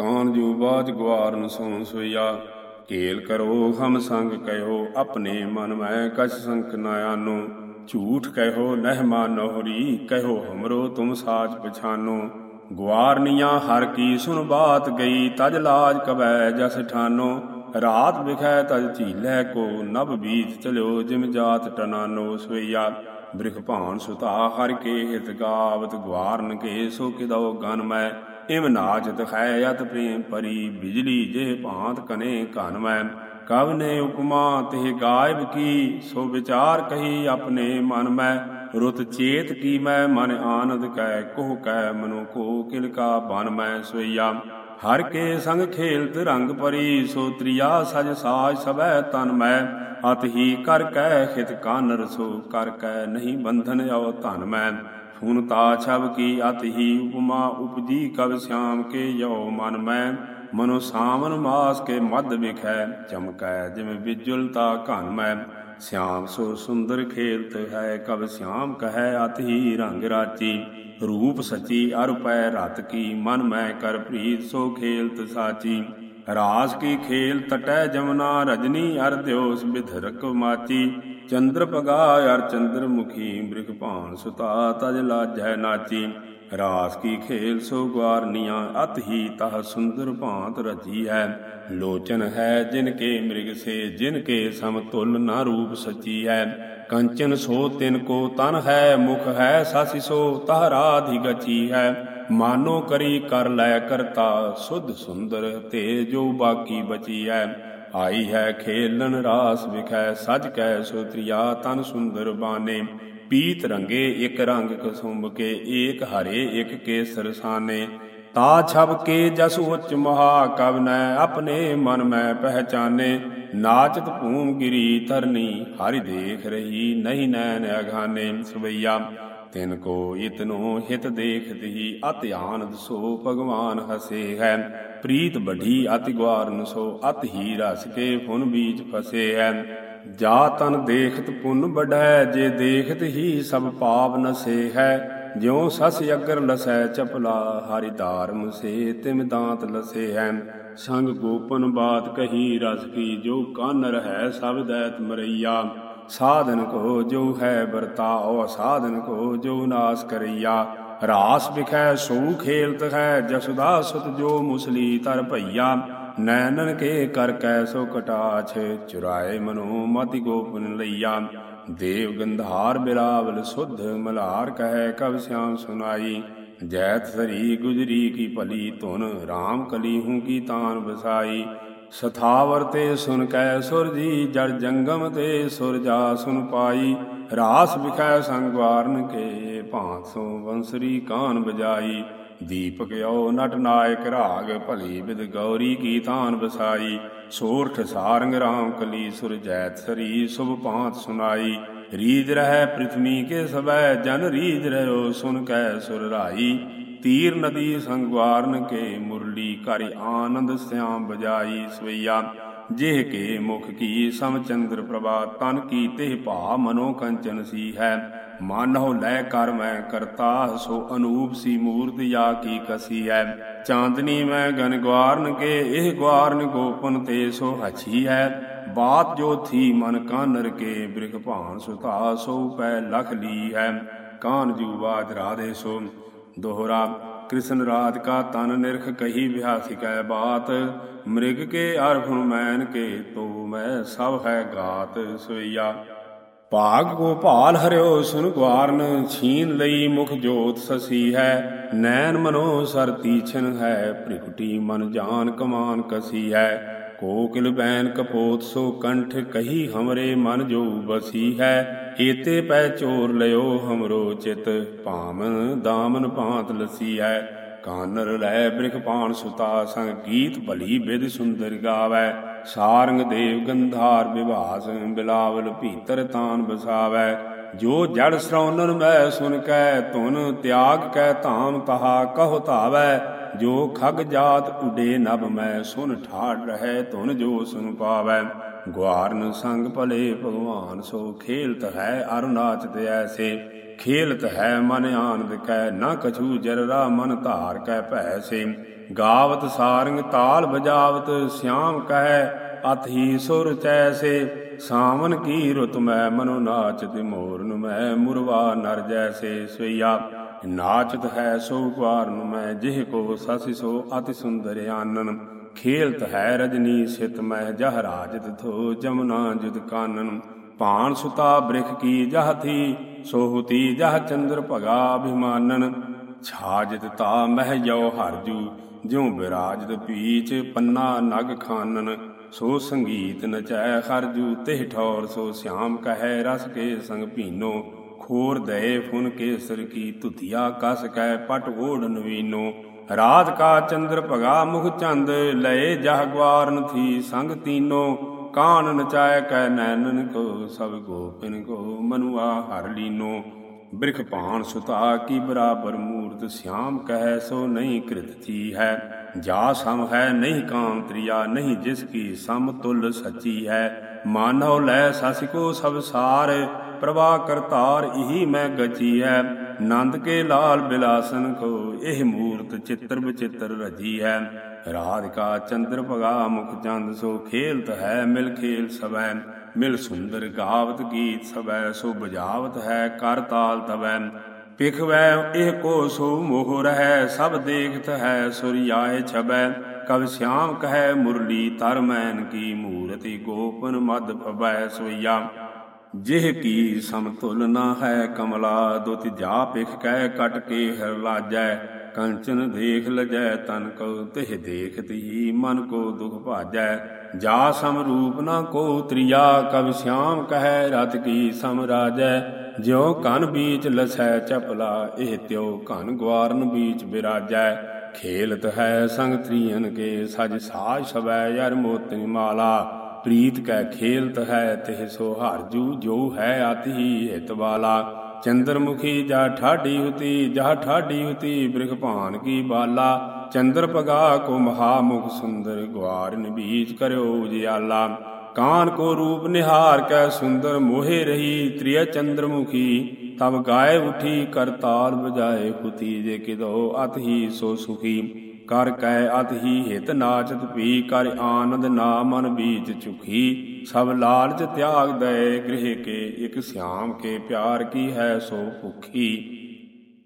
ਕਾਨ ਜੂ ਬਾਜ ਗਵਾਰਨ ਸੋ ਸੋਇਆ ਕੇਲ ਕਰੋ ਹਮ ਸੰਗ ਕਹਿਓ, ਆਪਣੇ ਮਨ ਮੈਂ ਕਛ ਸੰਕ ਨਾ ਆਨੋ। ਝੂਠ ਕਹਿਓ ਨਹਿ ਮਾਨੋਰੀ ਕਹਿਓ, ਹਮਰੋ ਤੁਮ ਸਾਚ ਪਛਾਨੋ। ਗਵਾਰਨੀਆਂ ਹਰ ਕੀ ਸੁਨ ਬਾਤ ਗਈ, ਤਜ ਲਾਜ ਕਬੈ ਜਸ ਠਾਨੋ। ਰਾਤ ਵਿਖੈ ਤਜ ਝੀਲੈ ਕੋ ਨਭ ਬੀਤ ਚਲਿਓ ਜਿਮ ਜਾਤ ਟਨਾਨੋ ਸੋਈਆ। ਬ੍ਰਿਖ ਭਾਨ ਸੁਤਾ ਹਰ ਕੇ ਹਿਤ ਗਾਵਤ ਗਵਾਰਨ ਕੇ ਸੋ ਕਿਦੋ ਗਨ ਮੈਂ। ਇਮ ਨਾਚਤ ਹੈ ਅਤ ਪ੍ਰੇਮ ਪਰੀ, ਬਿਜਲੀ ਜੇ ਭਾਂਤ ਕਨੇ ਘਨ ਮੈਂ ਕਵ ਨੇ ਉਪਮਾ ਤੇ ਗਾਇਬ ਕੀ, ਸੋ ਵਿਚਾਰ ਕਹੀ ਆਪਣੇ ਮਨ ਮੈਂ। ਰੁਤ ਚੇਤ ਕੀ ਮੈਂ, ਮਨ ਆਨੰਦ ਕੈ, ਕੋਹ ਕੈ, ਮਨੁ ਕੋ ਕਿਲ ਕਾ ਬਨ ਮੈਂ ਸੋਈਆ ਹਰ ਕੇ ਸੰਗ ਖੇਲਤ ਰੰਗ ਪਰੀ, ਸੋ ਤ੍ਰਿਆ ਸਜ ਸਾਜ ਸਭੈ ਤਨ ਮੈਂ। ਅਤ ਹੀ ਕਰ ਕੈ, ਖਿਤ ਕਾਨਰ ਸੋ ਕਰ ਕੈ, ਨਹੀਂ ਬੰਧਨ ਆਉ ਧਨ ਮੈਂ। ਸੁਨਤਾ ਛਬ ਕੀ ਅਤ ਹੀ ਉਪਮਾ ਉਪਜੀ ਕਵ ਸਿਆਮ ਕੇ ਯੋ ਮਨ ਮੈਂ, ਮਨੋ ਸਾਵਨ ਮਾਸ ਕੇ ਮਦ ਵਿਖੈ ਚਮਕੈ ਜਿਵੇਂ ਵਿਜੁਲਤਾ ਘਨ ਮੈਂ। ਸਿਆਮ ਸੋ ਸੁੰਦਰ ਖੇਲਤ ਹੈ ਕਬ ਸਿਆਮ ਕਹੈ ਅਤ ਹੀ ਰੰਗ ਰਾਚੀ ਰੂਪ ਸਚੀ ਅਰ ਪੈ ਰਤ ਕੀ ਮਨ ਮੈਂ ਕਰ ਪ੍ਰੀਤ ਸੋ ਖੇਲਤ ਸਾਚੀ। ਰਾਸ ਕੀ ਖੇਲ ਤਟੈ ਜਮਨਾ, ਰਜਨੀ ਅਰ ਦਿਓਸ ਬਿਧਰਕ ਮਾਚੀ। ਚੰਦਰ ਪਗਾ ਅਰ ਚੰਦਰ ਮੁਖੀ, ਬ੍ਰਿਖ ਭਾਨ ਸੁਤਾ ਤਜ ਲਾਜੈ ਨਾਚੀ। ਰਾਸ ਕੀ ਖੇਲ ਸੋ ਗਵਾਰਨੀਆਂ ਅਤ ਹੀ ਤਹ ਸੁੰਦਰ ਭਾਂਤ ਰਚੀ ਹੈ। ਲੋਚਨ ਹੈ ਜਿਨ ਕੇ ਮ੍ਰਿਗ ਸੇ, ਜਿਨ ਕੇ ਸਮਤੁਲ ਨਾ ਰੂਪ ਸਚੀ ਹੈ। ਕੰਚਨ ਸੋ ਤਿਨ ਕੋ ਤਨ ਹੈ, ਮੁਖ ਹੈ ਸਾਸੀ ਸੋ ਤਹ ਰਾਧਿ ਗਚੀ ਹੈ। ਮਾਨੋ ਕਰੀ ਕਰ ਲੈ ਕਰਤਾ, ਸੁਧ ਸੁੰਦਰ ਤੇ ਜੋ ਬਾਕੀ ਬਚੀ ਹੈ। ਆਈ ਹੈ ਖੇਲਣ ਰਾਸ ਵਿਖੈ, ਸਜ ਕੈ ਸੋ ਤਨ ਸੁੰਦਰ ਬਾਨੇ। ਪੀਤ ਰੰਗੇ ਇਕ ਰੰਗ ਕਸੁੰਭ ਕੇ, ਏਕ ਹਰੇ ਇਕ ਕੇਸਰ ਸਾਨੇ। ਤਾ ਛਬ ਕੇ ਜਸ ਉਚ ਮਹਾ ਕਵ ਨੈ ਆਪਣੇ ਮਨ ਮੈਂ ਪਹਿਚਾਨੇ। ਨਾਚਤ ਭੂਮ ਗਿਰੀ ਧਰਨੀ, ਹਰਿ ਦੇਖ ਰਹੀ, ਨਹੀਂ ਨੈਣ ਅਗਾਨੇ। ਸਵਈਆ ਤਿਨ ਕੋ ਇਤਨੋ ਹਿਤ ਦੇਖਤ ਹੀ ਅਤਿ ਆਨੰਦ ਸੋ ਭਗਵਾਨ ਹਸੇ ਹੈ। ਪ੍ਰੀਤ ਬਢੀ ਅਤਿ ਗਵਾਰਨ ਸੋ, ਅਤ ਹੀ ਰਸ ਕੇ ਫੁਨ ਬੀਜ ਫਸੇ ਹੈ। ਜਾ ਤਨ ਦੇਖਤ ਪੁੰਨ ਬੜੈ ਜੇ ਦੇਖਤ ਹੀ ਸਭ ਪਾਪ ਨਸੇ ਹੈ। ਜਿਉ ਸਸ ਅਗਰ ਲਸੈ ਚਪਲਾ, ਹਰਿ ਧਾਰਮ ਸੇ ਤਿਮ ਦਾਂਤ ਲਸੇ ਹੈ। ਸੰਗ ਗੋਪਨ ਬਾਤ ਕਹੀ, ਰਸ ਕੀ ਜੋ ਕਾਨਰ ਹੈ ਸਭ ਦੈਤ ਮਰਈਆ। ਸਾਧਨ ਕੋ ਜੋ ਹੈ ਵਰਤਾਓ ਸਾਧਨ ਕੋ ਜੋ ਨਾਸ ਕਰਈਆ ਰਾਸ ਵਿਖੈ ਸੋ ਖੇਲਤ ਹੈ ਜਸੁਦਾ ਸੁਤ ਜੋ ਮੁਸਲੀ ਤਰ ਭਈਆ। ਨੈਣਨ ਕੇ ਕਰ ਕੈ ਸੋ ਕਟਾਛ, ਚੁਰਾਏ ਮਨੋ ਮਤਿ ਗੋਪਨ ਲਈਆ। ਦੇਵ ਗੰਧਾਰ ਬਿਰਾਵਲ ਸੁਧ ਮਲਾਰ ਕਹੈ ਕਬ ਸਿਆਮ ਸੁਨਾਈ। ਜੈਤ ਸਰੀ ਗੁਜਰੀ ਕੀ ਭਲੀ ਧੁਨ RAM ਕਲੀ ਹੂੰ ਕੀ ਤਾਨ ਬਸਾਈ ਸਥਾਵਰ ਤੇ ਸੁਨ ਕੈ ਸੁਰ ਜੀ, ਜੜ ਜੰਗਮ ਤੇ ਸੁਰ ਜਾ ਸੁਨ ਪਾਈ। ਰਾਸ ਵਿਖੈ ਸੰਗਵਾਰਨ ਕੇ, ਭਾਂਤ ਸੋ ਬੰਸਰੀ ਕਾਨ ਬਜਾਈ ਦੀਪਕ ਆਓ ਨਟ ਨਾਇਕ ਰਾਗ, ਭਲੀ ਵਿਦ ਗੌਰੀ ਕੀ ਤਾਨ ਬਸਾਈ ਸੋਰਠ ਸਾਰੰਗ ਰਾਮ ਕਲੀ ਸੁਰ ਜੈਤ ਸਰੀ, ਸੁਭ ਭਾਂਤ ਸੁਨਾਈ। ਰੀਜ ਰਹਿ ਪ੍ਰਿਥਵੀ ਕੇ ਸਬੈ ਜਨ ਰੀਜ ਰਹਿਓ ਸੁਨ ਕੈ ਸੁਰ ਰਾਈ। ਤੀਰ ਨਦੀ ਸੰਗਵਾਰਨ ਕੇ ਮੁਰਲੀ ਕਰਿ ਆਨੰਦ ਸਿਆਮ ਬਜਾਈ ਸਵਈਆ। ਜਿਹ ਕੇ ਮੁਖ ਕੀ ਸਮ ਚੰਦਰ ਪ੍ਰਭਾ, ਤਨ ਕੀ ਤੇ ਭਾ ਮਨੋ ਕੰਚਨ ਸੀ ਹੈ। ਮਾਨਹੁ ਲੈ ਕਰ ਮੈਂ ਕਰਤਾ, ਸੋ ਅਨੂਪ ਸੀ ਮੂਰਤ ਯਾ ਕੀ ਕਸੀ ਹੈ। ਚਾਂਦਨੀ ਮੈਂ ਗਨ ਗਵਾਰਨ ਕੇ, ਇਹ ਗਵਾਰਨ ਗੋਪਨ ਤੇ ਸੋ ਹਛੀ ਹੈ। ਬਾਤ ਜੋ ਥੀ ਮਨ ਕਾਨਰ ਕੇ, ਬ੍ਰਿਖ ਭਾਨ ਸੁਤਾ ਸੋ ਪੈ ਲਖ ਲੀ ਹੈ। ਕਾਨ ਜੂ ਬਾਜ ਰਾਧੇ ਸੋ। ਦੋਹਰਾ, ਕ੍ਰਿਸ਼ਨ ਰਾਤ ਕਾ ਤਨ ਨਿਰਖ ਕਹੀ ਵਿਹਾਸਿਕੈ ਬਾਤ, ਮ੍ਰਿਗ ਕੇ ਅਰਫੁਨ ਮੈਨ ਕੇ ਤੋ ਮੈਂ ਸਭ ਹੈ ਗਾਤ ਸੋਈਆ ਭਾਗ ਕੋ ਹਰਿਓ ਸੁਨ ਗਵਾਰਨ, ਛੀਨ ਲਈ ਮੁਖ ਜੋਤ ਸਸੀ ਹੈ, ਨੈਣ ਮਨੋ ਸਰ ਤੀਛਨ ਹੈ ਪ੍ਰਿਕਟੀ ਮਨ ਜਾਨ ਕਮਾਨ ਕਸੀ ਹੈ। ਕੋਕਿਲ ਬੈਨ ਕਪੋਤ ਸੋ ਕੰਠ ਕਹੀ ਹਮਰੇ ਮਨ ਜੋ ਬਸੀ ਹੈ, ਏਤੇ ਪੈ ਚੋਰ ਲਿਓ ਹਮਰੋ ਚਿਤ, ਭਾਮਨ ਦਾਮਨ ਭਾਂਤ ਲਸੀ ਹੈ। ਕਾਨਰ ਲੈ ਬ੍ਰਿਖ ਪਾਣ ਸੁਤਾ ਸੰਗ ਗੀਤ ਭਲੀ ਬਿਦ ਸੁੰਦਰ ਗਾਵੈ, ਸਾਰੰਗ ਦੇਵ ਗੰਧਾਰ ਵਿਭਾਸ ਬਿਲਾਵਲ ਭੀਤਰ ਤਾਨ ਬਸਾਵੈ। ਜੋ ਜੜ ਸ਼ਰਵਨਨ ਮੈਂ ਸੁਨ ਕੈ, ਧੁਨ ਤਿਆਗ ਕੈ ਧਾਮ ਤਹਾ ਕਹੁ ਧਾਵੈ ਜੋ ਖਗ ਜਾਤ ਉਡੇ ਨਭ ਮੈਂ ਸੁਨ ਠਾੜ ਰਹਿ ਧੁਨ ਜੋ ਸੁਨ ਪਾਵੈ। ਗੁਆਰਨ ਸੰਗ ਭਲੇ ਭਗਵਾਨ ਸੋ ਖੇਲਤ ਹੈ ਅਰ ਨਾਚਤ ਐਸੇ। ਖੇਲਤ ਹੈ ਮਨ ਆਨੰਦ ਕੈ, ਨਾ ਕਛੂ ਜਰਰਾ ਮਨ ਧਾਰ ਕੈ ਭੈ ਸੇ। ਗਾਵਤ ਸਾਰੰਗ ਤਾਲ ਬਜਾਵਤ ਸਿਆਮ ਕਹੈ ਅਤ ਹੀ ਸੁਰ ਚੈਸੇ, ਸਾਵਨ ਕੀ ਰੁਤ ਮੈਂ ਮਨੋ ਨਾਚਤ ਮੋਰਨ ਮੈਂ ਮੁਰਵਾ ਨਰ ਜੈਸੇ ਸੋਈਆ ਨਾਚਤ ਹੈ ਸੋ ਨੂੰ ਮੈਂ, ਜਿਹ ਕੋ ਸਸਿ ਸੋ ਅਤਿ ਸੁੰਦਰ ਆਨਨ। ਖੇਲਤ ਹੈ ਰਜਨੀ ਸਿਤ ਮਹਿ ਜਹ ਰਾਜਤ ਥੋ ਜਮਨਾ ਜੁਦ ਕਾਨਨ। ਭਾਨ ਸੁਤਾ ਬ੍ਰਿਖ ਕੀ ਜਹ ਸੋਹਤੀ ਜਹ ਚੰਦਰ ਭਗਾ ਅਭਿਮਾਨਨ। ਛਾਜਿਤ ਤਾ ਮਹਿ ਜੋ ਹਰਜੂ ਜਿਉ ਬਿਰਾਜਤ ਪੀਚ ਪੰਨਾ ਨਗ ਖਾਨਨ, ਸੋ ਸੰਗੀਤ ਨਚੈ ਹਰਜੂ ਤਿਹ ਠੌਰ, ਸੋ ਸਿਆਮ ਕਹੈ ਰਸ ਕੇ ਸੰਗ ਭੀਨੋ, ਖੋਰ ਦਏ ਫੁਨ ਕੇਸਰ ਕੀ ਧੁਤੀਆ ਕਸ ਕੈ ਪਟ ਓੜ ਨਵੀਨੋ। ਰਾਤ ਕਾ ਚੰਦਰ ਭਗਾ ਮੁਖ ਚੰਦ, ਲਏ ਜਹ ਗਵਾਰਨ ਥੀ ਸੰਗ ਤੀਨੋ। ਕਾਨ ਨਚਾਇ ਕੈ ਨੈਨਨ ਕੋ, ਸਭ ਗੋਪਿਨ ਕੋ, ਮਨੁਆ ਹਰ ਲੀਨੋ। ਬ੍ਰਿਖ ਭਾਨ ਸੁਤਾ ਕੀ ਬਰਾਬਰ ਮੂਰਤ ਸਿਆਮ ਕਹੈ ਸੋ ਨਹੀਂ ਕ੍ਰਿਤ ਥੀ ਹੈ ਜਾ ਸਮ ਹੈ ਨਹੀਂ ਕਾਮ ਤ੍ਰਿਆ, ਨਹੀਂ ਜਿਸ ਕੀ ਸਮ ਤੁਲ ਸੱਚੀ ਹੈ। ਮਾਨੋ ਲੈ ਸਸ ਕੋ ਸਭ ਸਾਰ, ਪ੍ਰਭਾ ਕਰਤਾਰ ਇਹੀ ਮੈਂ ਗਚੀ ਹੈ। ਨੰਦ ਕੇ ਲਾਲ ਬਿਲਾਸਨ ਕੋ ਇਹ ਮੂਰਤ ਚਿੱਤਰ ਵਿਚਿੱਤਰ ਰਜੀ ਹੈ। ਰਾਧਿਕਾ ਚੰਦਰ ਭਗਾ ਮੁਖ ਚੰਦ ਸੋ ਖੇਲਤ ਹੈ, ਮਿਲ ਖੇਲ ਸਵੈ ਮਿਲ ਸੁੰਦਰ ਗਾਵਤ ਗੀਤ ਸਵੈ ਸੋ ਬਜਾਵਤ ਹੈ, ਕਰ ਤਾਲ ਤਵੈ। ਪਿਖਵੈ ਇਹ ਕੋ ਸੋ ਮੋਹ ਰਹਿ, ਸਭ ਦੇਖਤ ਹੈ ਸੁਰਿਆਏ ਛਬੈ। ਕਵ ਸਿਆਮ ਕਹੈ, ਮੁਰਲੀ ਤਰ ਮੈਨ ਕੀ ਮੂਰਤੀ, ਗੋਪਨ ਮਦ ਪਵੈ ਸੋਈਆ। ਜਿਹ ਕੀ ਸਮਤੁਲ ਨਾ ਹੈ, ਕਮਲਾ, ਦੁਤ ਜਾ ਪਿਖ ਕਹਿ ਕਟ ਕੇ ਹਰ ਲਾਜੈ। ਕੰਚਨ ਦੇਖ ਲਜੈ ਤਨ ਕੋ ਤਿਹ ਦੇਖਤ ਹੀ ਮਨ ਕੋ ਦੁਖ ਭਾਜੈ। ਜਾ ਸਮ ਰੂਪ ਨਾ ਕੋ ਤ੍ਰਿਆ ਕਵ ਸਿਆਮ ਕਹੈ ਰਤ ਕੀ ਸਮ ਰਾਜੈ। ਜਿਉ ਕਨ ਬੀਚ ਲਸੈ ਚਪਲਾ, ਇਹ ਤਿਉ ਕਨ ਗਵਾਰਨ ਬੀਚ ਬਿਰਾਜੈ। ਖੇਲਤ ਹੈ ਸੰਗ ਤ੍ਰਿਯਨ ਕੇ, ਸਜ ਸਾਜ ਸਵੈ ਯਰ ਮੋਤਿ ਮਾਲਾ। ਪ੍ਰੀਤ ਕੈ ਖੇਲਤ ਹੈ ਤਿਹ ਸੋ ਹਰਜੂ ਜੋ ਹੈ ਅਤਿ ਹਿਤ ਵਾਲਾ। ਚੰਦਰਮੁਖੀ ਜਾ ਠਾਡੀ ਹੁਤੀ, ਜਾ ਠਾਡੀ ਹੁਤੀ, ਬ੍ਰਿਖ ਭਾਨ ਕੀ ਬਾਲਾ। ਚੰਦਰ ਪਗਾ ਕੋ ਮਹਾਮੁਖ ਸੁੰਦਰ ਗਵਾਰਨ ਬੀਚ ਕਰਿਓ ਉਜਿਆਲਾ। ਕਾਨ ਕੋ ਰੂਪ ਨਿਹਾਰ ਕੈ ਸੁੰਦਰ, ਮੋਹਿ ਰਹੀ ਤ੍ਰਿਯ ਚੰਦਰਮੁਖੀ। ਤਬ ਗਾਏ ਉਠੀ, ਕਰਤਾਲ ਬਜਾਏ ਹੁਤੀ, ਜੇ ਕਿਦੋ ਅਤ ਹੀ ਸੋ ਸੁਖੀ। ਕਰ ਕੈ ਅਤ ਹੀ ਹਿਤ ਨਾਚਤ ਪੀ ਕਰ ਆਨੰਦ ਨਾ ਮਨ ਬੀਚ ਚੁਖੀ ਸਭ ਲਾਲਚ ਤਿਆਗ ਦਏ ਗ੍ਰਹਿ ਕੇ, ਇਕ ਸਿਆਮ ਕੇ ਪਿਆਰ ਕੀ ਹੈ ਸੋ ਭੁਖੀ।